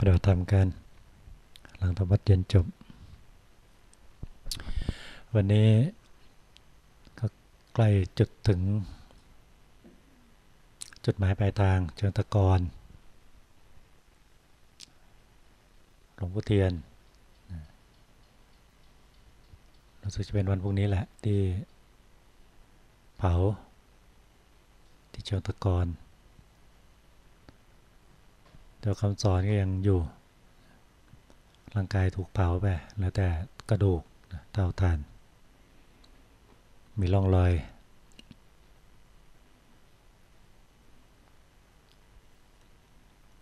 ปฏิบัติธรรมกัน หลังทำวัดเย็นจบ วันนี้ก็ใกล้จุดถึง จุดหมายปลายทางเชิงตะกอนหลวงพ่อเทียนรู้สึกจะเป็นวันพรุ่งนี้แหละที่เผาที่เชิงตะกอน แต่คำสอนก็ยังอยู่ ร่างกายถูกเผาไป แล้วแต่กระดูกเท่าทาน มีร่องรอย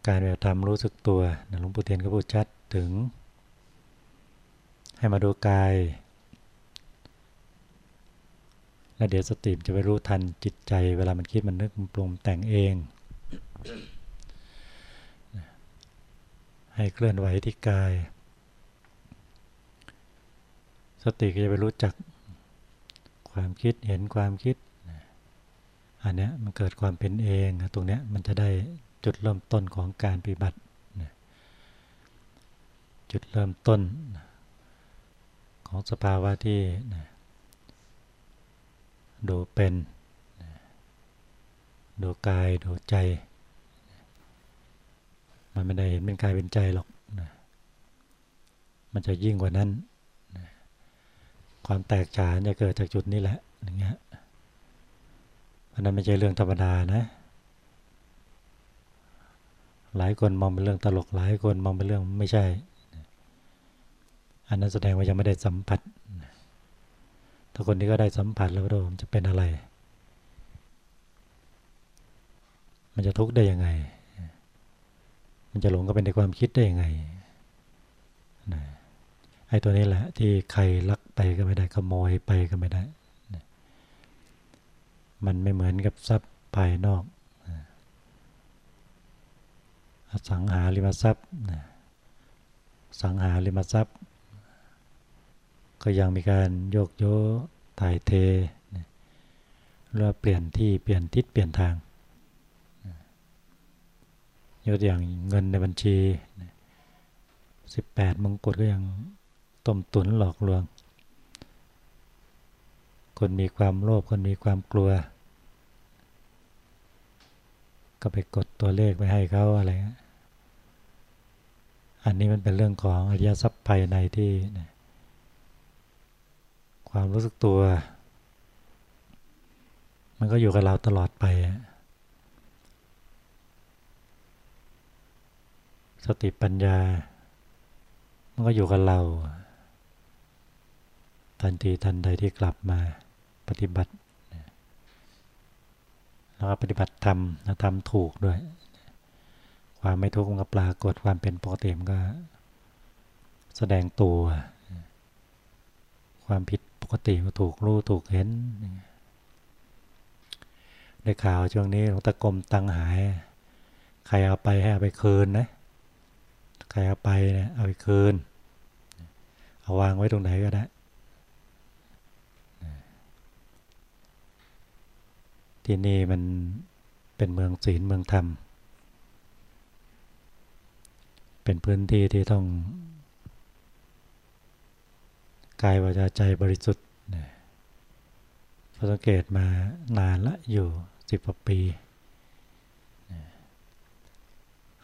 การแบบทำรู้สึกตัวหลวงปู่เทียนก็พูดชัดถึง ให้มาดูกาย แล้วเดี๋ยวสติจะไปรู้ทันจิตใจ เวลามันคิดมันนึกมันปรุงแต่งเอง ให้เคลื่อนไหวที่กาย สติก็จะไปรู้จักความคิดเห็นความคิด อันนี้มันเกิดความเป็นเอง ตรงนี้มันจะได้จุดเริ่มต้นของการปฏิบัติ จุดเริ่มต้นของสภาวะที่ดูเป็น ดูกาย ดูใจ มันไม่ได้เห็นเป็นกายเป็นใจหรอกนะมันจะยิ่งกว่านั้นนะความแตกฉานจะเกิดจากจุดนี้แหละอย่างเงี้ยอันนั้นไม่ใช่เรื่องธรรมดานะ หลายคนมองเป็นเรื่องตลกหลายคนมองเป็นเรื่องไม่ใช่ อันนั้นแสดงว่ายังไม่ได้สัมผัสถ้าคนนี้ก็ได้สัมผัสแล้วก็มันจะเป็นอะไร มันจะทุกข์ได้ยังไง มันจะหลงก็เป็นในความคิดได้ยังไงนะไอ้ตัวนี้แหละ ที่ใครลักไปก็ไม่ได้ขโมยไปก็ไม่ได้นะมันไม่เหมือนกับทรัพย์ภายนอกอสังหาริมทรัพย์นะสังหาริมทรัพย์ ก็ยังมีการโยกโยถ่ายเทหรือเปลี่ยนที่เปลี่ยนทิศเปลี่ยนทาง ยกตัวอย่างเงินในบัญชีสิบแปดมงกุฎก็ยังต้มตุนหลอกลวง คนมีความโลภคนมีความกลัว ก็ไปกดตัวเลขไปให้เขาอะไร อันนี้มันเป็นเรื่องของอริยทรัพย์ภายในที่ ความรู้สึกตัว มันก็อยู่กับเราตลอดไป สติปัญญา มันก็อยู่กับเรา ทันทีทันใดที่กลับมาปฏิบัติแล้วก็ปฏิบัติทำแล้วทำถูกด้วย ความไม่ทุกข์มันก็ปรากฏความเป็นปกติมันก็ แสดงตัว ความผิดปกติก็ถูกรู้ถูกเห็นในข่าวช่วงนี้หลวงตะกรมตังหาย ใครเอาไปให้เอาไปคืนนะ ใครเอาไปเนี่ยเอาไปคืน เอาวางไว้ตรงไหนก็ได้ ที่นี่มันเป็นเมืองศีลเมืองธรรม เป็นพื้นที่ที่ต้องกายวาจาใจบริสุทธิ์พระสังเกตมานานละอยู่สิบกว่าปี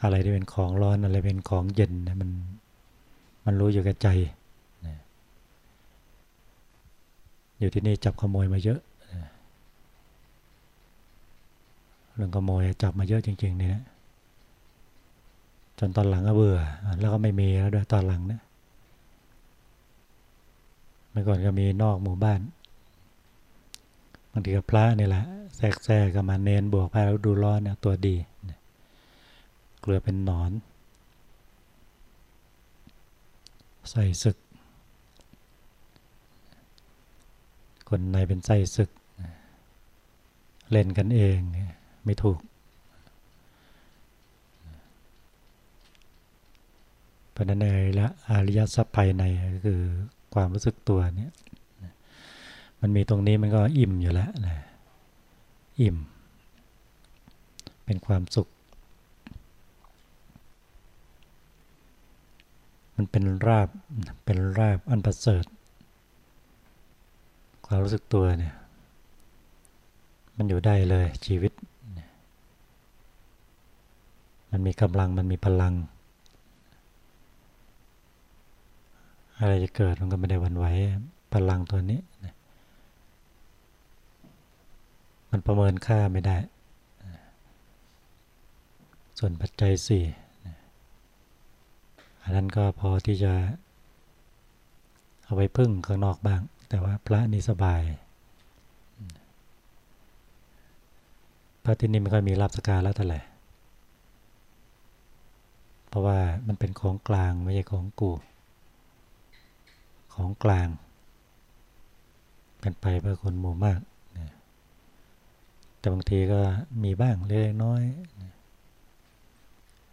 อะไรที่เป็นของร้อนอะไรเป็นของเย็นมันมันรู้อยู่กับใจ อยู่ที่นี่จับขโมยมาเยอะเรื่องขโมยจับมาเยอะจริงๆเนี่ยจนตอนหลังก็เบื่อ แล้วก็ไม่มีแล้วด้วยตอนหลังเนี่ยเมื่อก่อนก็มีนอกหมู่บ้านบางทีกับพระนี่แหละแทรกแทรกกับมาเนนบวกไปแล้วดูร้อนเนี่ยตัวดีเเกลือเป็นหนอน ใส่ศึก คนในเป็นใส่ศึก เล่นกันเองไม่ถูก เพราะนั้นในละอริยสัพภายในก็คือความรู้สึกตัวเนี่ยมันมีตรงนี้มันก็อิ่มอยู่แล้วนะอิ่ม เป็นความสุข มันเป็นราบเป็นราบอันประเสริฐความรู้สึกตัวเนี่ย มันอยู่ได้เลยชีวิต มันมีกำลังมันมีพลัง อะไรจะเกิดมันก็ไม่ได้วันไหวพลังตัวนี้ มันประเมินค่าไม่ได้ ส่วนปัจจัยสี่ อันนั้นก็พอที่จะ เอาไปพึ่งข้างนอกบ้าง แต่ว่าพระนี่สบาย พระที่นี่ไม่ค่อยมีลาบสการแล้วเท่าไหร่เพราะว่ามันเป็นของกลางไม่ใช่ของกู ของกลาง เป็นไปเพื่อคนหมู่มากแต่บางทีก็มีบ้างเล็กน้อย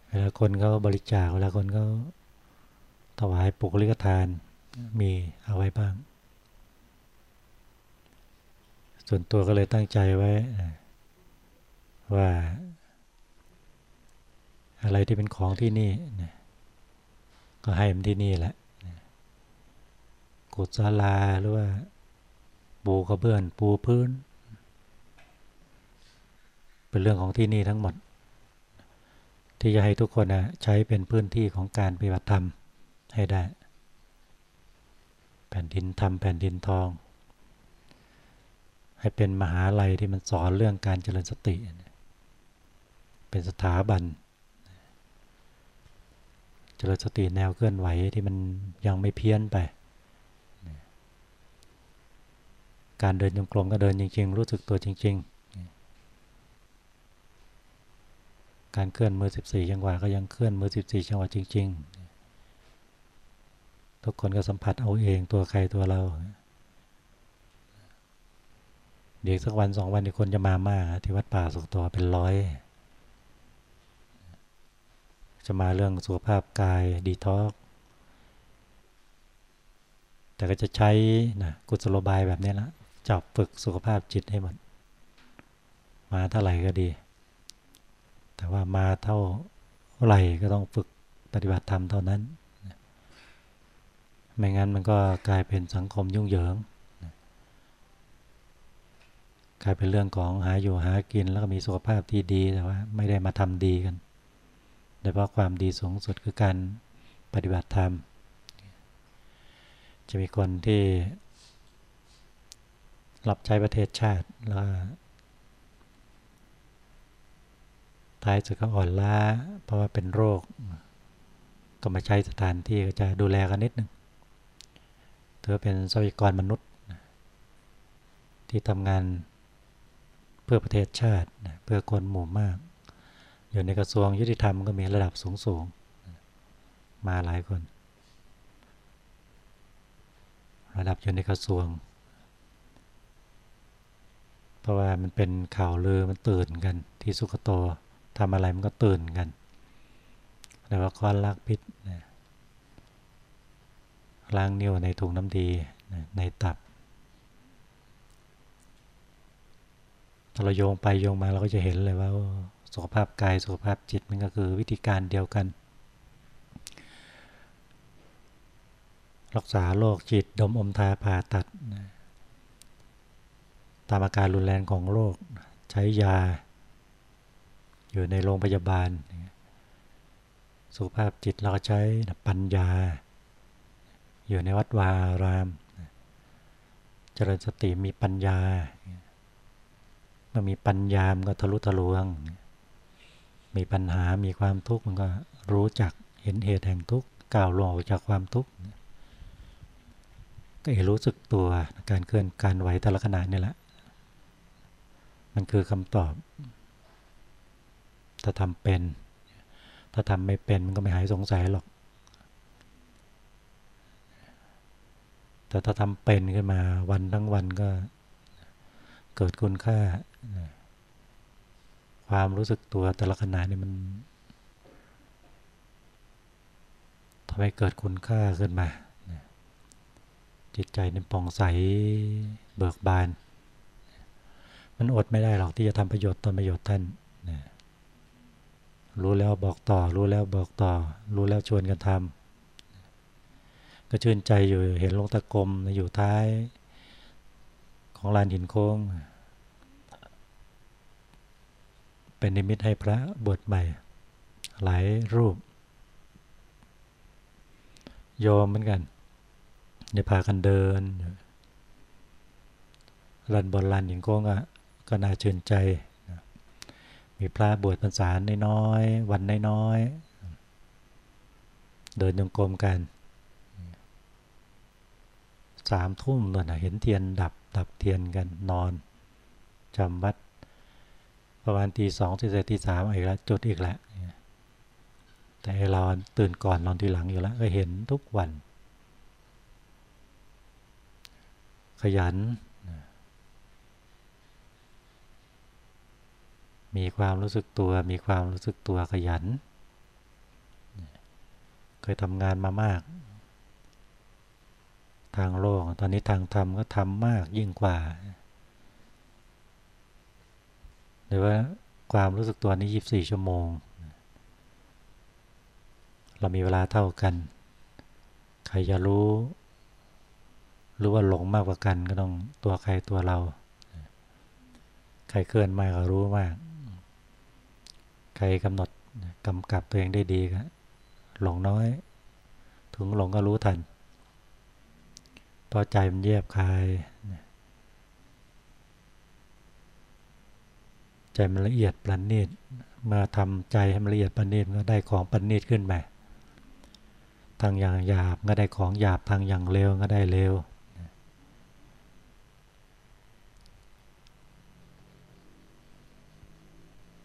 เวลาคนเขาบริจาค เวลาคนเขา ถวายปุกลิกทานมีเอาไว้บ้าง ส่วนตัวก็เลยตั้งใจไว้ว่าอะไรที่เป็นของที่นี่ก็ให้มันที่นี่แหละกุศลาหรือว่าปูกระเบื้องปูพื้น เป็นเรื่องของที่นี่ทั้งหมด ที่จะให้ทุกคนนะใช้เป็นพื้นที่ของการปฏิบัติธรรม ให้ได้ แผ่นดินธรรมแผ่นดินทอง ให้เป็นมหาลัยที่มันสอนเรื่องการเจริญสติ เป็นสถาบัน เจริญสติแนวเคลื่อนไหวที่มันยังไม่เพี้ยนไป การเดินจงกรมก็เดินจริง ๆ รู้สึกตัวจริง ๆการเคลื่อนมือ 14 จังหวะก็ยังเคลื่อนมือ 14 จังหวะจริงๆ ทุกคนก็สัมผัสเอาเองตัวใครตัวเรา เดี๋ยวสักวันสองวันที่คนจะมามากที่วัดป่าสุกตัวเป็นร้อย จะมาเรื่องสุขภาพกายดีท็อกแต่ก็จะใช้นะกุศโลบายแบบนี้ละจับฝึกสุขภาพจิตให้หมดมาเท่าไหร่ก็ดี แต่ว่ามาเท่าไหร่ก็ต้องฝึกปฏิบัติธรรมเท่านั้น ไม่งั้นมันก็กลายเป็นสังคมยุ่งเหยิงกลายเป็นเรื่องของหาอยู่หากินแล้วก็มีสุขภาพที่ดีแต่ว่า ไม่ได้มาทำดีกันโดยเฉพาะความดีสูงสุดคือการปฏิบัติธรรม จะมีคนที่รับใช้ประเทศชาติแล้วท้ายสุดก็อ่อนล้าเพราะว่าเป็นโรค ก็มาใช้สถานที่ก็จะดูแลกันนิดนึง เธอเป็นทรัพยากรมนุษย์ ที่ทำงานเพื่อประเทศชาติเพื่อคนหมู่มาก อยู่ในกระทรวงยุติธรรมก็มีระดับสูงสูงมาหลายคน ระดับอยู่ในกระทรวง เพราะว่ามันเป็นข่าวลือมันตื่นกัน ที่สุขโตทำอะไรมันก็ตื่นกันแต่ว่าก้อนลักพิษ ล้างนิ้วในถุงน้ำดีในตับถ้าเราโยงไปโยงมาเราก็จะเห็นเลยว่าสุขภาพกายสุขภาพจิตมันก็คือวิธีการเดียวกัน รักษาโรคจิตดมอมทาผ่าตัด ตามอาการรุนแรงของโรคใช้ยา อยู่ในโรงพยาบาล สุขภาพจิตเราก็ใช้ปัญญา อยู่ในวัดวาราม เจริญสติมีปัญญา เมื่อมีปัญญามันก็ทะลุทะลวง มีปัญหา มีความทุกข์มันก็รู้จักเห็นเหตุแห่งทุกข์ก้าวลงออกจากความทุกข์ก็เอรู้สึกตัวการเคลื่อนการไหวแต่ละขณะนี่แหละ มันคือคำตอบ ถ้าทำเป็น ถ้าทำไม่เป็นมันก็ไม่หายสงสัยหรอก แต่ถ้าทำเป็นขึ้นมาวันทั้งวันก็เกิดคุณค่า ความรู้สึกตัวแต่ละขณะนี่มันทำให้เกิดคุณค่าขึ้นมา จิตใจนี่ป่องใสเบิกบาน มันอดไม่ได้หรอกที่จะทำประโยชน์ตนประโยชน์ท่านรู้แล้วบอกต่อ รู้แล้วบอกต่อ รู้แล้วชวนกันทำ ก็ชื่นใจอยู่เห็นลงตะกรมอยู่ท้าย ของลานหินโค้ง เป็นนิมิตให้พระบวชใหม่ หลายรูป โยมเหมือนกันเนี่ยพากันเดินรันบนลานหินโค้งก็ก็น่าชื่นใจ มีพระบวชพรรษาน้อยๆวันน้อยๆเดินจงกรมกัน สามทุ่มนั่นเห็นเทียนดับ ดับเทียนกันนอนจำวัด ประมาณตีสองตีเจ็ดตีสามอีกแล้วจุดอีกแล้วแต่เราตื่นก่อนนอนทีหลังอยู่แล้วก็เห็นทุกวัน ขยัน มีความรู้สึกตัว มีความรู้สึกตัวขยัน เคยทำงานมามาก ทางโลก ตอนนี้ทางธรรมก็ทำมากยิ่งกว่า หรือว่าความรู้สึกตัวนี้ยีิบสี่ชั่วโมง เรามีเวลาเท่ากัน ใครจะรู้ รู้ว่าหลงมากกว่ากันก็ต้องตัวใครตัวเรา ใครเคลื่อนมากก็รู้มาก ใครกำหนดกำกับตัวเองได้ดีก็หลงน้อย ถึงหลงก็รู้ทัน พอใจมันแยบคาย ใจมันละเอียดประณีตมาทำใจให้มันละเอียดประณีตก็ได้ของประณีตขึ้นมาทางอย่างหยาบก็ได้ของหยาบทางอย่างเร็วก็ได้เร็ว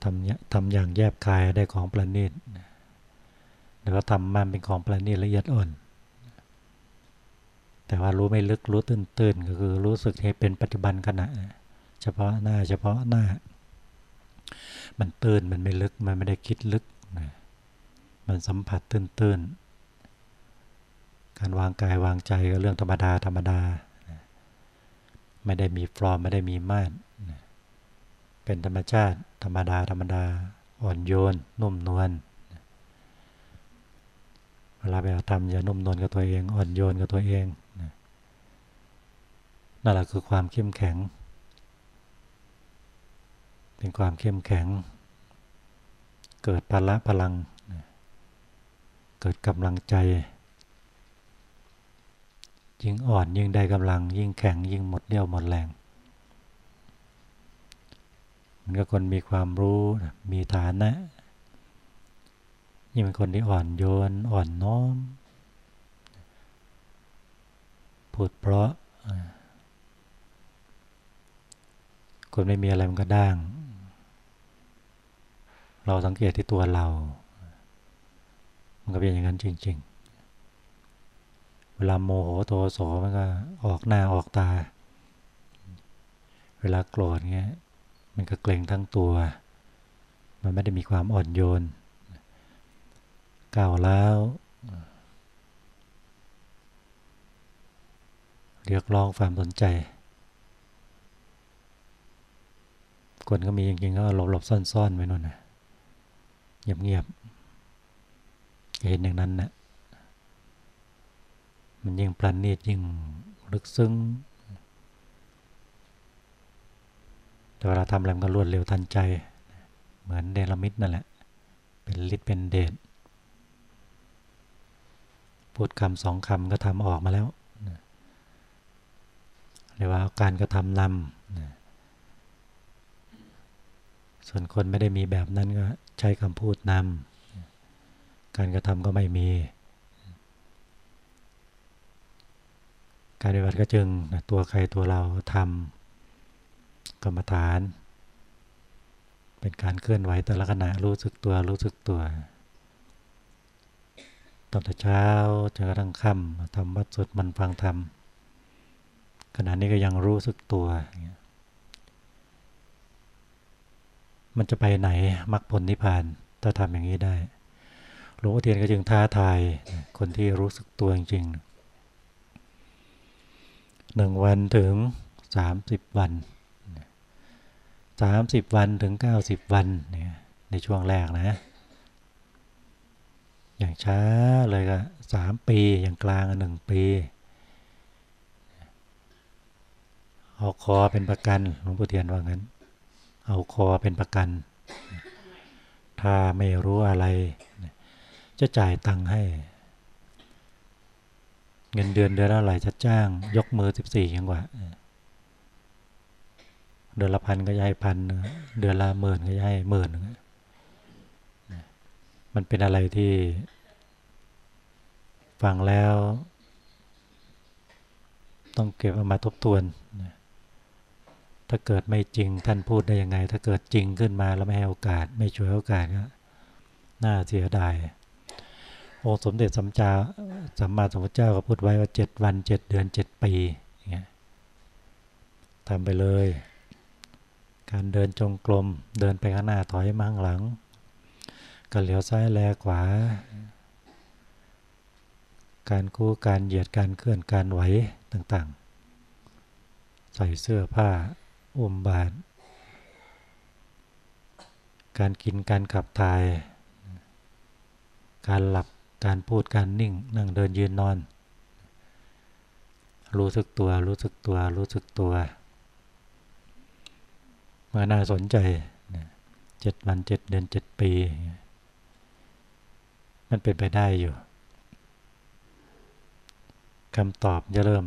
ทำทำอย่างแยบคายได้ของประณีตแล้วก็ทำมันเป็นของประณีตละเอียดอ่อน แต่ว่ารู้ไม่ลึกรู้ตื้นๆก็คือรู้สึกให้เป็นปัจจุบันขณะ เฉพาะหน้าเฉพาะหน้า มันตื้นมันไม่ลึกมันไม่ได้คิดลึกมันสัมผัสตื้นๆ การวางกายวางใจก็เรื่องธรรมดาธรรมดา ไม่ได้มีฟลอมไม่ได้มีมาดเป็นธรรมชาติ ธรรมดาธรรมดา อ่อนโยน นุ่มนวลเวลาไปทำอย่านุ่มนวลกับตัวเอง อ่อนโยนกับตัวเอง นั่นแหละคือความเข้มแข็ง เป็นความเข้มแข็ง เกิดพละพลัง เกิดกำลังใจ ยิ่งอ่อนยิ่งได้กำลัง ยิ่งแข็งยิ่งหมดเรี่ยวหมดแรง มันก็คนมีความรู้มีฐานะยิ่งเป็นคนที่อ่อนโยนอ่อนน้อมพูดเพราะ คนไม่มีอะไรมันก็ด่าง เราสังเกตที่ตัวเรา มันก็เป็นอย่างนั้นจริง ๆ เวลาโมโหโทโสมันก็ออกหน้าออกตา เวลาโกรธเงี้ย มันก็เกรงทั้งตัว มันไม่ได้มีความอ่อนโยนก้าวแล้วเรียกร้องความสนใจ คนก็มีจริงๆก็หลบหลบซ่อนๆไว้นู่นนะเงียบๆเห็นอย่างนั้นนะมันยิ่งปราณีตยิ่งลึกซึ้งแต่เวลาทำอะไรมันก็รวดเร็วทันใจ เหมือนเดลมิดนั่นแหละ เป็นฤทธิ์เป็นเดชพูดคำสองคำก็ทำออกมาแล้วเรียกว่าการกระทำนำ ส่วนคนไม่ได้มีแบบนั้นก็ใช้คำพูดนำการกระทำก็ไม่มี การปฏิบัติก็จึงตัวใครตัวเราทำกรรมฐาน เป็นการเคลื่อนไหวแต่ละขณะรู้สึกตัวรู้สึกตัวตั้งแต่เช้าจนกระทั่งค่ำทำวัดสุดมันฟังธรรมขณะนี้ก็ยังรู้สึกตัวอย่างเงี้ย มันจะไปไหนมรรคผลนิพพานถ้าทำอย่างนี้ได้หลวงพ่อเทียนก็จึงท้าทายคนที่รู้สึกตัวจริงๆหนึ่งวันถึงสามสิบวันสามสิบวันถึงเก้าสิบวันเนี่ยในช่วงแรกนะ อย่างช้าเลยก็สามปีอย่างกลางหนึ่งปีเอาคอเป็นประกันหลวงปู่เทียนว่างั้น เอาคอเป็นประกัน ถ้าไม่รู้อะไร จะจ่ายตังค์ให้ เงินเดือนเดือนอะไรจะจ้าง ยกมือสิบสี่ยังกว่า เดือนละพันก็จะให้พัน เดือนละหมื่นก็จะให้หมื่น มันเป็นอะไรที่ ฟังแล้ว ต้องเก็บเอามาทบทวน ถ้าเกิดไม่จริงท่านพูดได้ยังไง ถ้าเกิดจริงขึ้นมาแล้วไม่ให้โอกาส ไม่ช่วยโอกาสก็น่าเสียดายองค์สมเด็จสัมจาสัมมาสัมพุทธเจ้าก็พูดไว้ว่าเจ็ดวันเจ็ดเดือนเจ็ดปีอย่างเงี้ยทำไปเลย การเดินจงกรมเดินไปข้างหน้าถอยมาข้างหลังก็เหลียวซ้ายแลขวา การคู่การเหยียดการเคลื่อนการไหวต่างๆ ใส่เสื้อผ้า อุ้มบาทการกินการขับถ่าย การหลับการพูดการนิ่ง นั่งเดินยืนนอน รู้สึกตัว รู้สึกตัว รู้สึกตัวมาน่าสนใจเจ็ดวันเจ็ดเดือนเจ็ดปี มันเป็นไปได้อยู่คำตอบจะเริ่ม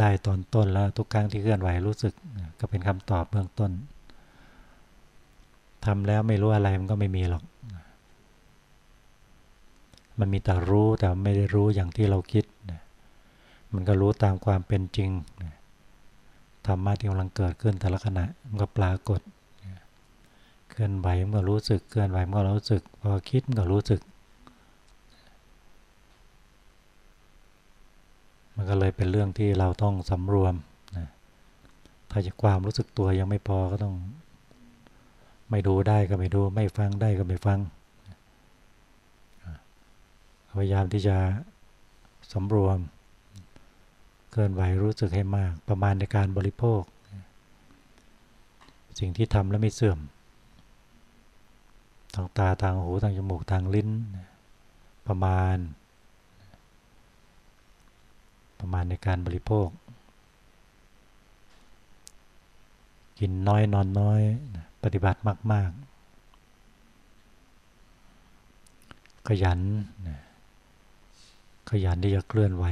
ได้ตอนต้นแล้วทุกครั้งที่เคลื่อนไหวรู้สึกก็เป็นคำตอบเบื้องต้นทำแล้วไม่รู้อะไรมันก็ไม่มีหรอก มันมีแต่รู้แต่ไม่ได้รู้อย่างที่เราคิด มันก็รู้ตามความเป็นจริงธรรมะที่กำลังเกิดขึ้นแต่ละขณะมันก็ปรากฏ เคลื่อนไหวมันก็รู้สึก เคลื่อนไหวมันก็รู้สึก พอคิดมันก็รู้สึก มันก็เลยเป็นเรื่องที่เราต้องสำรวมนะถ้าจะความรู้สึกตัวยังไม่พอก็ต้อง ไม่ดูได้ก็ไม่ดู ไม่ฟังได้ก็ไม่ฟัง พยายามที่จะสำรวมเคลื่อนไหวรู้สึกให้มาก ประมาณในการบริโภค สิ่งที่ทำแล้วไม่เสื่อมทางตาทางหูทางจมูกทางลิ้น ประมาณ ประมาณในการบริโภค กินน้อยนอนน้อย ปฏิบัติมาก ๆ ขยัน ขยันที่จะเคลื่อนไหว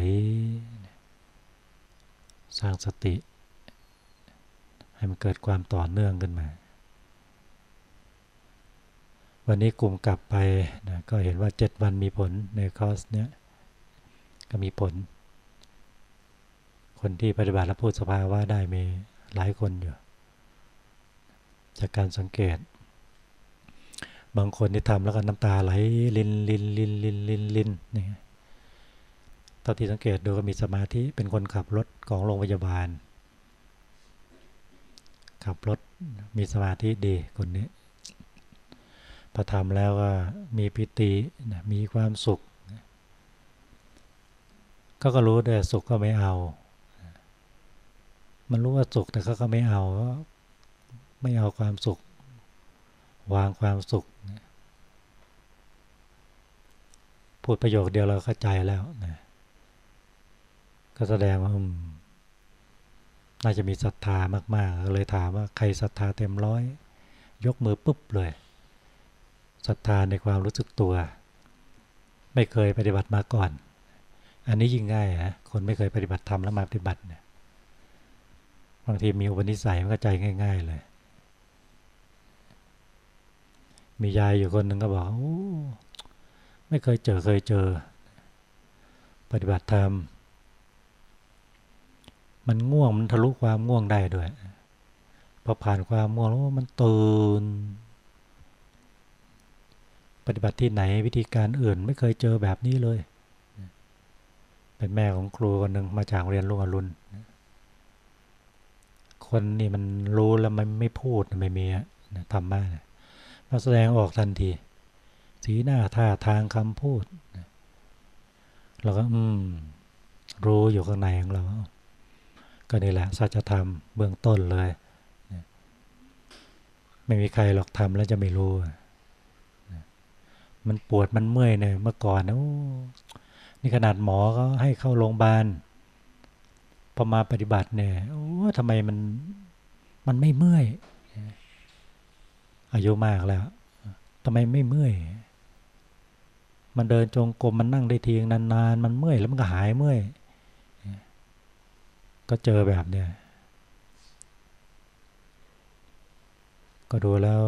สร้างสติ ให้มันเกิดความต่อเนื่องขึ้นมาวันนี้กลุ่มกลับไปนะก็เห็นว่า 7 วันมีผลในคอร์สเนี้ยก็มีผล คนที่ปฏิบัติและพูดสภาวะได้มีหลายคนอยู่ จากการสังเกต บางคนที่ทำแล้วก็น้ำตาไหลลินลินลินลินลินลินนี่ตอนที่สังเกตดูก็มีสมาธิเป็นคนขับรถของโรงพยาบาล ขับรถมีสมาธิดีคนนี้พอทำแล้วก็มีปิติมีความสุข ก็ก็รู้แต่สุขก็ไม่เอา มันรู้ว่าสุขแต่เขาก็ไม่เอา ไม่เอาความสุข วางความสุข พูดประโยคเดียวเราเข้าใจแล้วนะก็แสดงว่าน่าจะมีศรัทธามากๆ เลยถามว่าใครศรัทธาเต็มร้อย ยกมือปุ๊บเลยศรัทธาในความรู้สึกตัว ไม่เคยปฏิบัติมาก่อน อันนี้ยิ่งง่ายฮะคนไม่เคยปฏิบัติธรรมแล้วมาปฏิบัติเนี่ย บางทีมีอุปนิสัยมันก็ใจง่าย ๆ เลย มียายอยู่คนหนึ่งก็บอกอไม่เคยเจอเคยเจอ ปฏิบัติธรรม มันง่วงมันทะลุความง่วงได้ด้วยพอผ่านความง่วงแล้วมันตื่นปฏิบัติที่ไหนวิธีการอื่นไม่เคยเจอแบบนี้เลย เป็นแม่ของครูคนหนึ่งมาจากเรียนลุงอรุณ คนนี่มันรู้แล้วมันไม่พูดไม่มีนะธรรมะมาแสดงออกทันที สีหน้าท่าทางคำพูดเราก็อืมรู้อยู่ข้างในของเรา ก็นี่แหละสัจธรรมเบื้องต้นเลยไม่มีใครหรอกทำแล้วจะไม่รู้มมันปวดมันเมื่อยเนี่ยเมื่อก่อนนะนี่ขนาดหมอก็ให้เข้าโรงพยาบาล พอมาปฏิบัติเนี่ยโอ้ทำไมมันมันไม่เมื่อยอายุมากแล้วทำไมไม่เมื่อยมันเดินจงกรมมันนั่งได้ทีนานๆ มันเมื่อยแล้วมันก็หายเมื่อยก็เจอแบบเนี้ยก็ดูแล้ว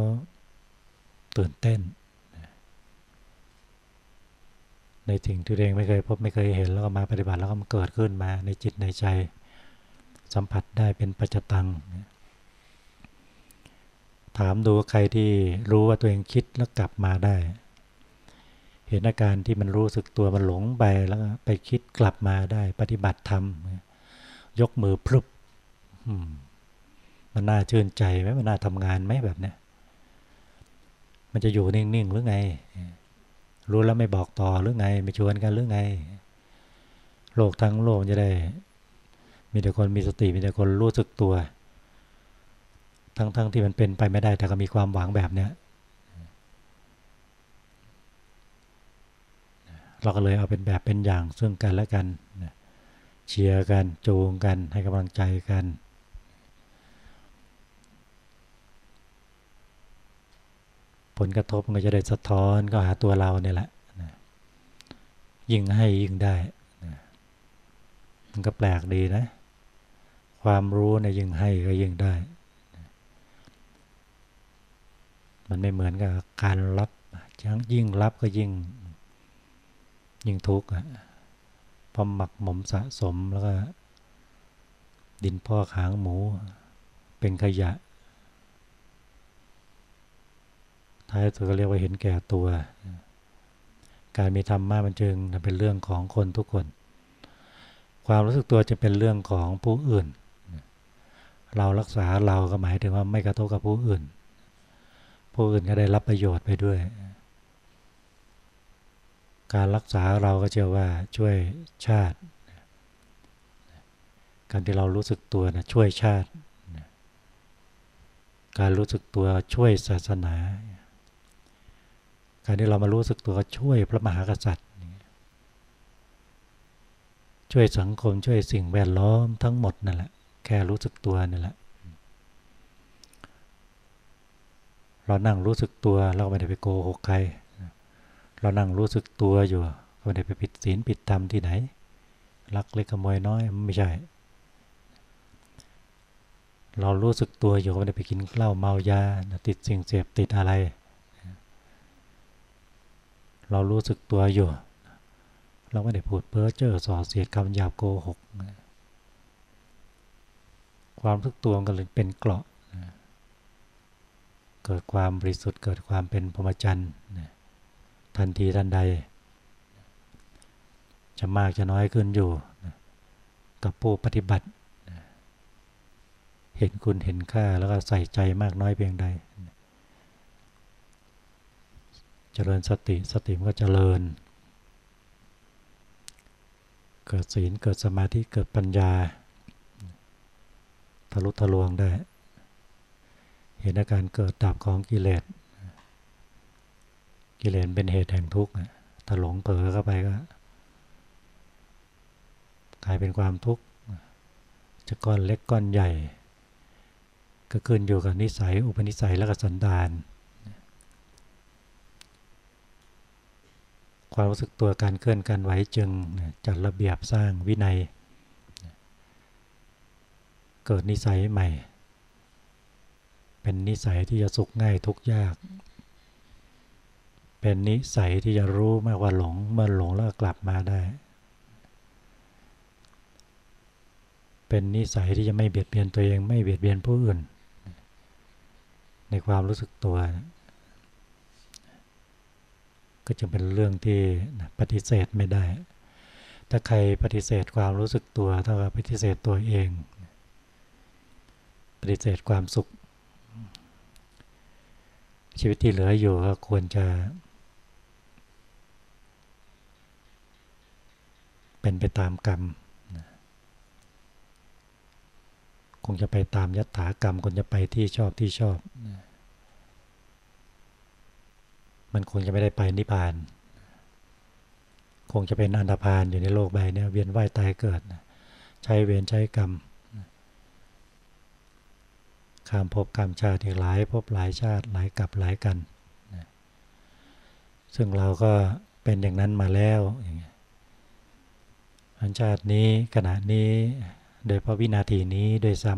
ตื่นเต้น ในสิ่งที่เองไม่เคยพบไม่เคยเห็นแล้วก็มาปฏิบัติแล้วก็มันเกิดขึ้นมาในจิตในใจ สัมผัสได้เป็นปัจจตัง ถามดูใครที่รู้ว่าตัวเองคิดแล้วกลับมาได้ เห็นอาการที่มันรู้สึกตัวมันหลงไปแล้วไปคิดกลับมาได้ ปฏิบัติธรรม ยกมือพรึบมันน่าชื่นใจไหมมันน่าทำงานไหมแบบเนี้ยมันจะอยู่นิ่ง ๆ หรือไง รู้แล้วไม่บอกต่อหรือไง ไม่ชวนกันหรือไง โลกทั้งโลกจะได้ มีแต่คนมีสติมีแต่คนรู้สึกตัว ทั้งๆทที่มันเป็นไปไม่ได้แต่ก็มีความหวังแบบเนี้ยเราก็เลยเอาเป็นแบบเป็นอย่างซึ่งกันและกันเชียร์กันจูงกันให้กำลังใจกัน ผลกระทบมันก็จะได้สะท้อนก็หาตัวเราเนี่ยแหละยิ่งให้ยิ่งได้มันก็แปลกดีนะ ความรู้เนี่ยยิ่งให้ก็ยิ่งได้ มันไม่เหมือนกับการรับยิ่งรับก็ยิ่ง ยิ่งทุกข์อะพอหมักหมมสะสมแล้วก็ ดินพ่อขางหมู เป็นขยะ ท้ายสุดก็เรียกว่าเห็นแก่ตัว การมีธรรมะมันจึงเป็นเรื่องของคนทุกคน ความรู้สึกตัวจะเป็นเรื่องของผู้อื่น เรารักษาเราก็หมายถึงว่าไม่กระทบกับผู้อื่น ผู้อื่นก็ได้รับประโยชน์ไปด้วย การรักษาเราก็เชื่อว่าช่วยชาติ การที่เรารู้สึกตัวนะช่วยชาติ การรู้สึกตัวช่วยศาสนา การที่เรามารู้สึกตัวช่วยพระมหากษัตริย์ ช่วยสังคมช่วยสิ่งแวดล้อมทั้งหมดนั่นแหละ แค่รู้สึกตัวนี่แหละ เรานั่งรู้สึกตัวเราไม่ได้ไปโกหกใคร เรานั่งรู้สึกตัวอยู่ไม่ได้ไปผิดศีลผิดธรรมที่ไหนลักเล็กขโมยน้อยไม่ใช่ เรารู้สึกตัวอยู่ไม่ได้ไปกินเหล้าเมายาติดสิ่งเสพติดอะไร เรารู้สึกตัวอยู่ เราไม่ได้พูดเพ้อเจ้อส่อเสียดคำหยาบโกหก ความรู้สึกตัวก็เลยเป็นเกราะเกิดความบริสุทธิ์เกิดความเป็นพรหมจรรย์ทันทีทันใด จะมากจะน้อยขึ้นอยู่ กับผู้ปฏิบัติ เห็นคุณเห็นค่าแล้วก็ใส่ใจมากน้อยเพียงใด เจริญสติสติมันก็เจริญ เกิดศีลเกิดสมาธิเกิดปัญญา ทะลุทะลวงได้ เห็นอาการเกิดดับของกิเลส กิเลสเป็นเหตุแห่งทุกข์ถ้าหลงเผลอเข้าไปก็กลายเป็นความทุกข์จะก้อนเล็กก้อนใหญ่ ก็ขึ้นอยู่กับนิสัย อุปนิสัยและก็สันดานความรู้สึกตัวการเคลื่อนการไหวจึงจัดระเบียบสร้างวินัย เกิดนิสัยใหม่ เป็นนิสัยที่จะสุขง่ายทุกยาก เป็นนิสัยที่จะรู้มากว่าหลง เมื่อหลงแล้วกลับมาได้ เป็นนิสัยที่จะไม่เบียดเบียนตัวเอง ไม่เบียดเบียนผู้อื่น ในความรู้สึกตัว ก็จะเป็นเรื่องที่ปฏิเสธไม่ได้ ถ้าใครปฏิเสธความรู้สึกตัวเท่ากับปฏิเสธตัวเอง ฏิเสธความสุข ชีวิตที่เหลืออยู่ก็ควรจะ เป็นไปตามกรรม คงจะไปตามยัตถากรรมคงจะไปที่ชอบที่ชอบ มันคงจะไม่ได้ไปนิพพาน คงจะเป็นอันธพาลอยู่ในโลกใบนี้เวียนว่ายตายเกิด ใช้เวรใช้กรรม ข้ามภพข้ามชาติอีกหลายภพหลายชาติหลายกับหลายกันซึ่งเราก็เป็นอย่างนั้นมาแล้วอย่างอันชาตินี้ขณะนี้โดยพระวินาทีนี้โดยซ้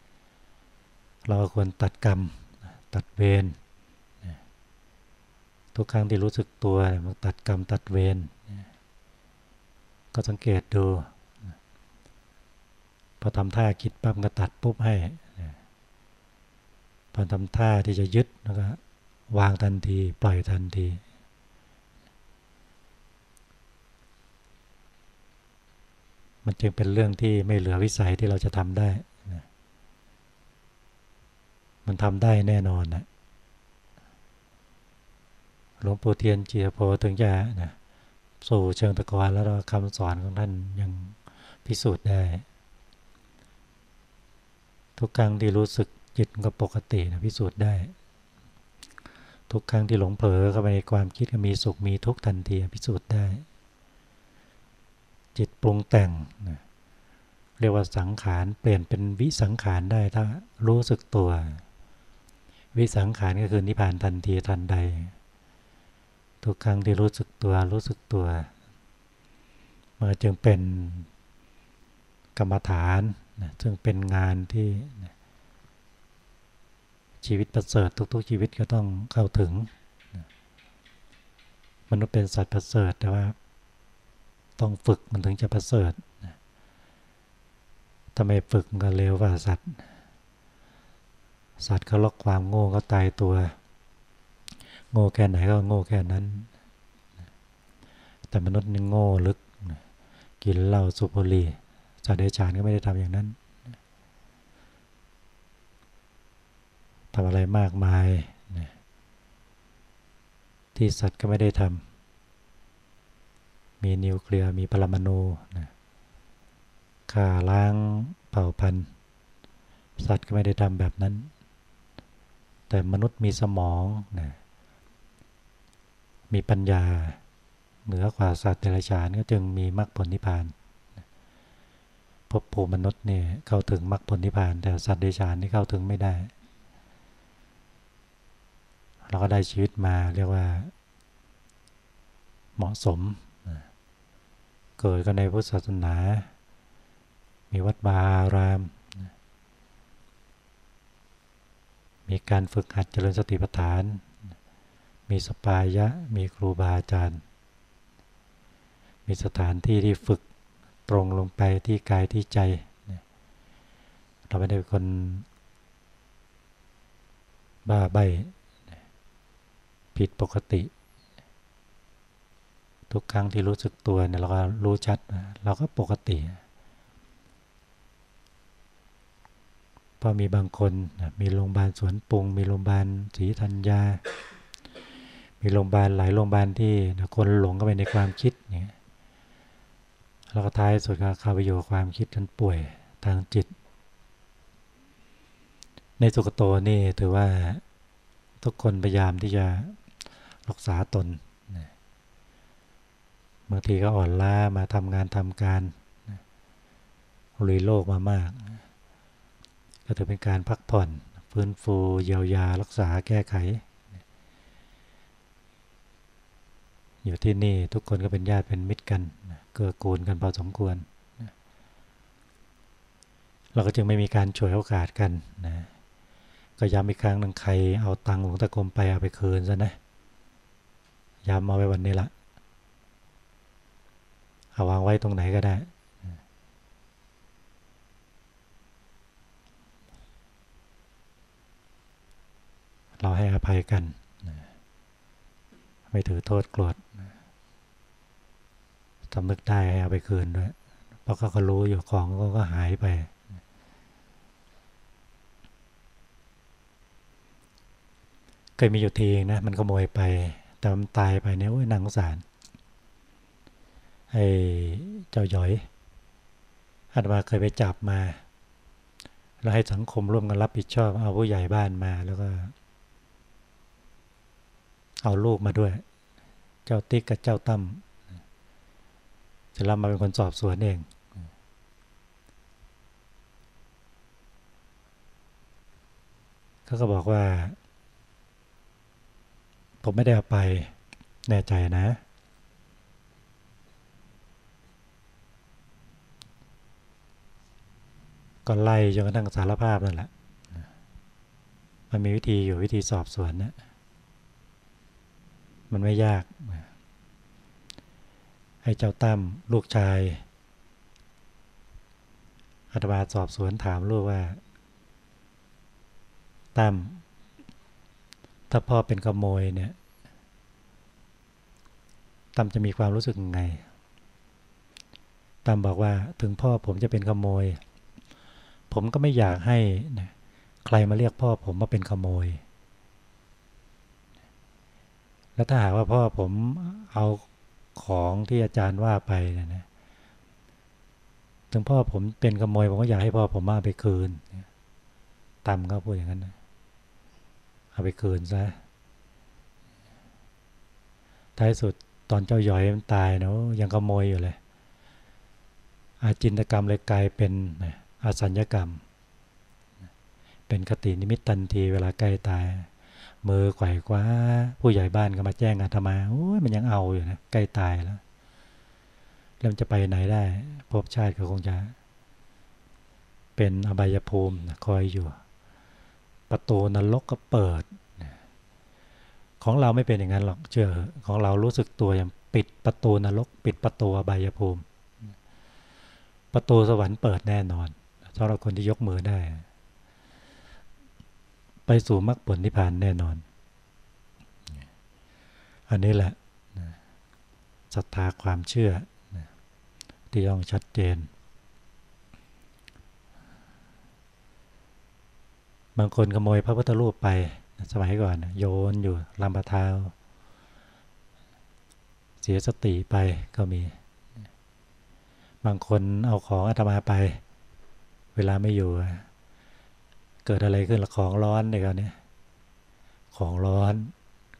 ำเราควรตัดกรรมตัดเวรทุกครั้งที่รู้สึกตัวมันตัดกรรมตัดเวรก็สังเกตดู พอทำท่าคิดปั๊บก็ตัดปุ๊บให้ พอทำท่าที่จะยึดแล้วก็วางทันที ปล่อยทันที มันจึงเป็นเรื่องที่ไม่เหลือวิสัยที่เราจะทำได้มันทำได้แน่นอนนะหลวงปู่เทียนเจียโพถึงจะนะสู่เชิงตะกอนแล้วคำสอนของท่านยังพิสูจน์ได้ ทุกครั้งที่รู้สึก จิตก็ปกตินะพิสูจน์ได้ ทุกครั้งที่หลงเผลอเข้าไปในความคิดก็มีสุขมีทุกข์ทันทีพิสูจน์ได้ จิตปรุงแต่งนะเรียกว่าสังขารเปลี่ยนเป็นวิสังขารได้ถ้ารู้สึกตัว วิสังขารก็คือนิพพานทันทีทันใด ทุกครั้งที่รู้สึกตัวรู้สึกตัวมันจึงเป็นกรรมฐานซึ่งเป็นงานที่นะ ชีวิตประเสริฐทุกๆชีวิตก็ต้องเข้าถึง มนุษย์เป็นสัตว์ประเสริฐแต่ว่า ต้องฝึกมันถึงจะประเสริฐถ้าไม่ฝึกมันก็เร็วกว่าสัตว์ สัตว์เขาลอกความโง่ก็ตายตัว โง่แค่ไหนก็โง่แค่นั้น แต่มนุษย์นี่โง่ลึก กินเหล้าสุบุรีสัตว์เดรัจฉานก็ไม่ได้ทำอย่างนั้น ทำอะไรมากมายนะที่สัตว์ก็ไม่ได้ทำมีนิวเคลียร์มีปรมาณูนะฆ่าล้างเผ่าพันธุ์ สัตว์ก็ไม่ได้ทำแบบนั้น แต่มนุษย์มีสมองนะมีปัญญา เหนือกว่าสัตว์เดรัจฉานก็จึงมีมรรคผลนิพพานพบภูมนุษย์เนี่ยเข้าถึงมรรคผลนิพพาน แต่สัตว์เดรัจฉานนี่เข้าถึงไม่ได้ เราก็ได้ชีวิตมาเรียกว่า เหมาะสม เกิดกันในพุทธศาสนา มีวัดบาราม มีการฝึกหัดเจริญสติปัฏฐาน มีสปายะ มีครูบาอาจารย์ มีสถานที่ที่ฝึกตรงลงไปที่กายที่ใจ เราไม่ได้เป็นคนบ้าใบ ผิดปกติ ทุกครั้งที่รู้สึกตัวเนี่ยเราก็รู้ชัดเราก็ปกติพอมีบางคนมีโรงพยาบาลสวนปุง มีโรงพยาบาลศรีธัญญา มีโรงพยาบาลหลายโรงพยาบาลที่คนหลงก็ไปในความคิดเนี่ยแล้วก็ท้ายสุดก็เข้าไปอยู่ความคิดจนป่วยทางจิต ในสุกโตนี่ถือว่าทุกคนพยายามที่จะ รักษาตนบางทีก็อ่อนล้ามาทำงานทำการลุยโลกมามาก ก็ถือเป็นการพักผ่อนฟื้นฟูเยียวยารักษาแก้ไข อยู่ที่นี่ทุกคนก็เป็นญาติเป็นมิตรกันเกื้อกูลกันพอสมควร เราก็จึงไม่มีการฉวยโอกาสกันนะก็ย้ำอีกครั้งหนึ่งใครเอาตังค์หลวงตะกรมไปเอาไปคืนซะนะ ย้ำเอาไว้วันนี้ละเอาวางไว้ตรงไหนก็ได้ เราให้อภัยกัน ไม่ถือโทษโกรธสำนึกได้ให้เอาไปคืนด้วย เพราะเขารู้อยู่ของก็หายไปเคยมีอยู่ทีนะ มันขโมยไป แต่มันตายไปเนี่ยโอ้ยนางสารไอ้เจ้าหยอยอาตมาเคยไปจับมา แล้วให้สังคมร่วมกันรับผิดชอบ เอาผู้ใหญ่บ้านมาแล้วก็ เอาลูกมาด้วย เจ้าติ๊กกับเจ้าตั้มจะรับมาเป็นคนสอบสวนเอง เขาก็บอกว่า ผมไม่ได้เอาไปแน่ใจนะ ก็ไล่จนกระทั่งสารภาพนั่นแหละ มันมีวิธีอยู่วิธีสอบสวนนะมันไม่ยาก ให้เจ้าตั้มลูกชายอาตมาสอบสวนถามลูกว่าตั้ม ถ้าพ่อเป็นขโมยเนี่ยตัมจะมีความรู้สึกยังไงตัมบอกว่าถึงพ่อผมจะเป็นขโมย ผมก็ไม่อยากให้นะใครมาเรียกพ่อผมว่าเป็นขโมย แล้วถ้าหากว่าพ่อผมเอาของที่อาจารย์ว่าไปนะนะถึงพ่อผมเป็นขโมยผมก็อยากให้พ่อผมมาไปคืนตามเขาพูดอย่างนั้นนะ เอาไปคืนซะท้ายสุดตอนเจ้าหยอยมันตายเนาะยังขโมยอยู่เลย อาจินตกรรมเลยกลายเป็นอาสัญญกรรม เป็นคตินิมิตตันทีเวลาใกล้ตาย มือไขว่คว้า ผู้ใหญ่บ้านก็มาแจ้งอาตมาโอ้ยมันยังเอาอยู่นะใกล้ตายแล้วแล้วจะไปไหนได้ พบชาติก็คงจะ เป็นอบายภูมิคอยอยู่ ประตูนรกก็เปิด ของเราไม่เป็นอย่างนั้นหรอกเชื่อของเรารู้สึกตัวอย่างปิดประตูนรก ปิดประตูอบายภูมิ ประตูสวรรค์เปิดแน่นอนสำหรับคนที่ยกมือได้ ไปสู่มรรคผลนิพพานแน่นอน อันนี้แหละศรัทธาความเชื่อที่ต้องชัดเจน บางคนขโมยพระพุทธรูปไปสมัยก่อน โยนอยู่ลำปะเท้า เสียสติไปก็มี บางคนเอาของอาตมาไป เวลาไม่อยู่ เกิดอะไรขึ้นละของร้อนในกันนี้ของร้อน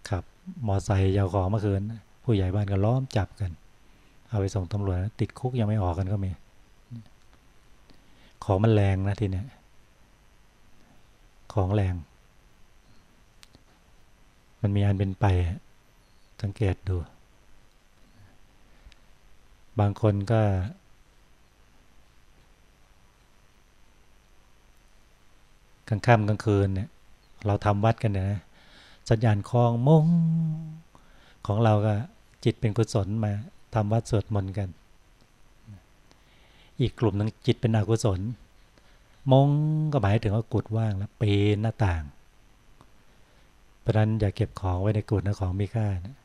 ขับ มอไซค์ยาวของเมื่อคืน ผู้ใหญ่บ้านก็ล้อมจับกัน เอาไปส่งตำรวจติดคุกยังไม่ออกกันก็มี ของมันแรงนะทีเนี้ย ของแรง มันมีอันเป็นไป สังเกตดู บางคนก็ กลางค่ำกลางคืนเนี่ย เราทำวัดกันเนี่ยนะสัญญาณคลองมงของเราก็จิตเป็นกุศลมาทำวัดสวดมนต์กัน อีกกลุ่มนึงจิตเป็นอกุศล มงก็หมายถึงว่ากุดว่างแล้วปีนหน้าต่าง เพราะนั้นอย่าเก็บของไว้ในกุดนะของมีค่านะ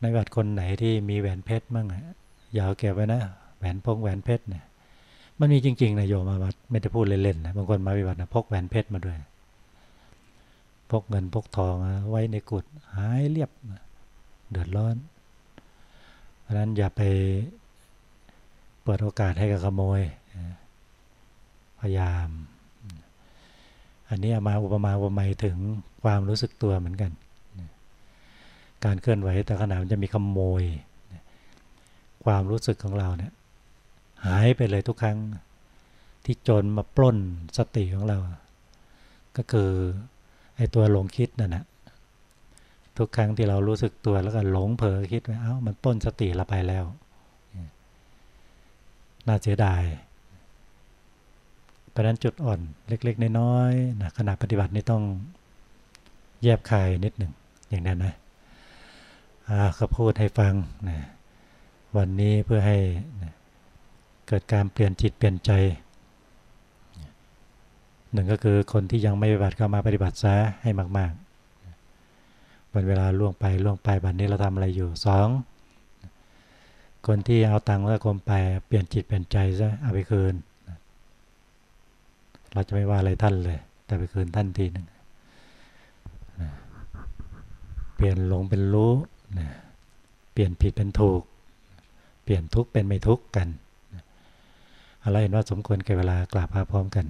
ในวัดคนไหนที่มีแหวนเพชรมั่งอย่าเอาเก็บไว้นะแหวนพงแหวนเพชรเนี่ยมันมีจริงๆนะโยมมาวัดไม่ได้พูดเล่นๆนะบางคนมาวิบัตินะพกแหวนเพชรมาด้วย พกเงินพกทองไว้ในกุดหายเรียบเดือดร้อน เพราะนั้นอย่าไปเปิดโอกาสให้กับขโมย พยายาม อันนี้มาอุปมาอุปไมยถึงความรู้สึกตัวเหมือนกัน การเคลื่อนไหวแต่ขณะมันจะมีขโมย ความรู้สึกของเราเนี่ยหายไปเลยทุกครั้งที่จนมาปล้นสติของเรา ก็คือไอ้ตัวหลงคิดนั่นแหะทุกครั้งที่เรารู้สึกตัวแล้วก็หลงเผลอคิดว่าเอ้ามันปล้นสติเราไปแล้ว น่าเสียดาย เพราะนั้นจุดอ่อนเล็กๆ น้อยๆนะขณะปฏิบัตินี่ต้องแยบคายนิดหนึ่งอย่างนั้นนะเขาพูดให้ฟังนะวันนี้เพื่อให้นะเกิดการเปลี่ยนจิตเปลี่ยนใจหนึ่งก็คือคนที่ยังไม่ปฏิบัติก็มาปฏิบัติซะให้มากๆวันเวลาล่วงไปล่วงไปบัดนนี้เราทำอะไรอยู่สองคนที่เอาตังค์แล้วกลมไปเปลี่ยนจิตเปลี่ยนใจซะเอาไปคืน เราจะไม่ว่าอะไรท่านเลย แต่ไปคืนท่านทีหนึ่งเปลี่ยนหลงเป็นรู้เปลี่ยนผิดเป็นถูก เปลี่ยนทุกข์เป็นไม่ทุกข์กันอะไรเห็นว่าสมควรแก่เวลากราบพาพร้อมกัน